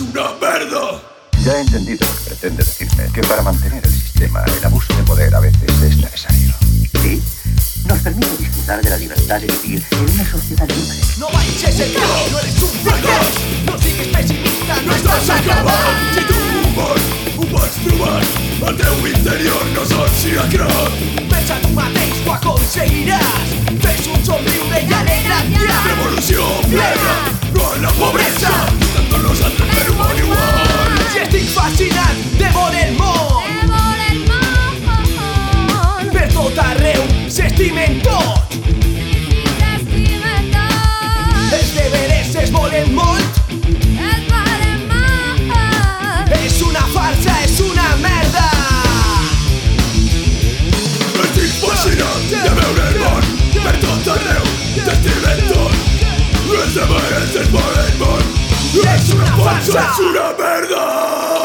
una merda. Ya he entendido lo que pretende decirme, que para mantener el sistema, el abuso de poder a veces es necesario. Sí, nos permite disfrutar de la libertad de vivir en una sociedad libre. No baixes el cap, no eres un fracàs. No siguis pessimista, no estàs acabat. Si tu ho pots trobar. El teu interior no saps si ha creat. Pensa tu mateix, ho aconseguiràs. Es merda.